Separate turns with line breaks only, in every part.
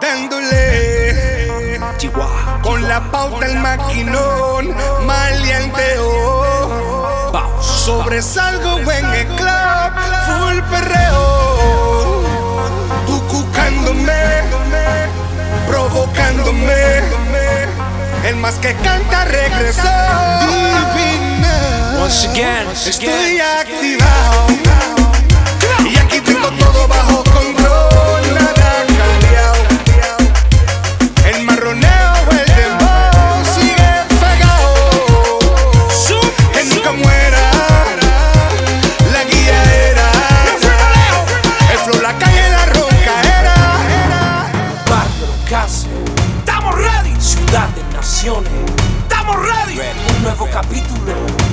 dándole
Chihuahua.
con la pauta el maquinón mal maleanteo. Sobresalgo en el club full perreo. Tú cucándome provocándome. El más que canta regresó. Divina
once again
estoy activado.
kamikaze. Estamos ready, ciudad de naciones. Estamos ready, ready. un nuevo ready. capítulo.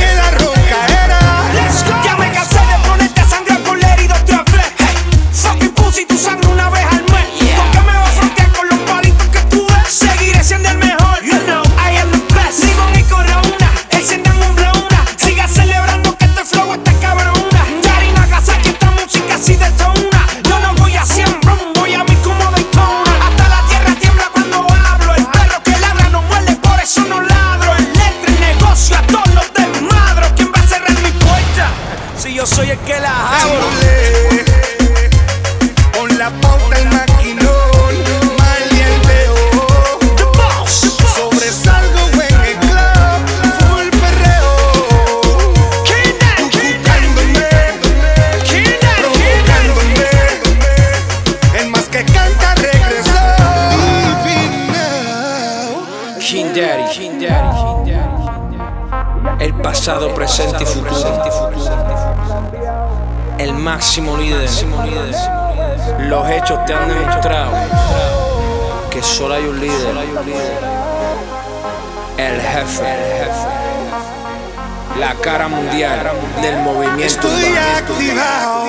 queda es que la hago.
Con la pauta el maquinón, maleanteo. Sobresalgo en el club, full perreo. Buscándome, provocándome. El más que canta regresó.
King Daddy, King Daddy pasado, presente y futuro. El máximo líder. Los hechos te han demostrado que solo hay un líder. El jefe. La cara mundial del movimiento.
Estoy activado.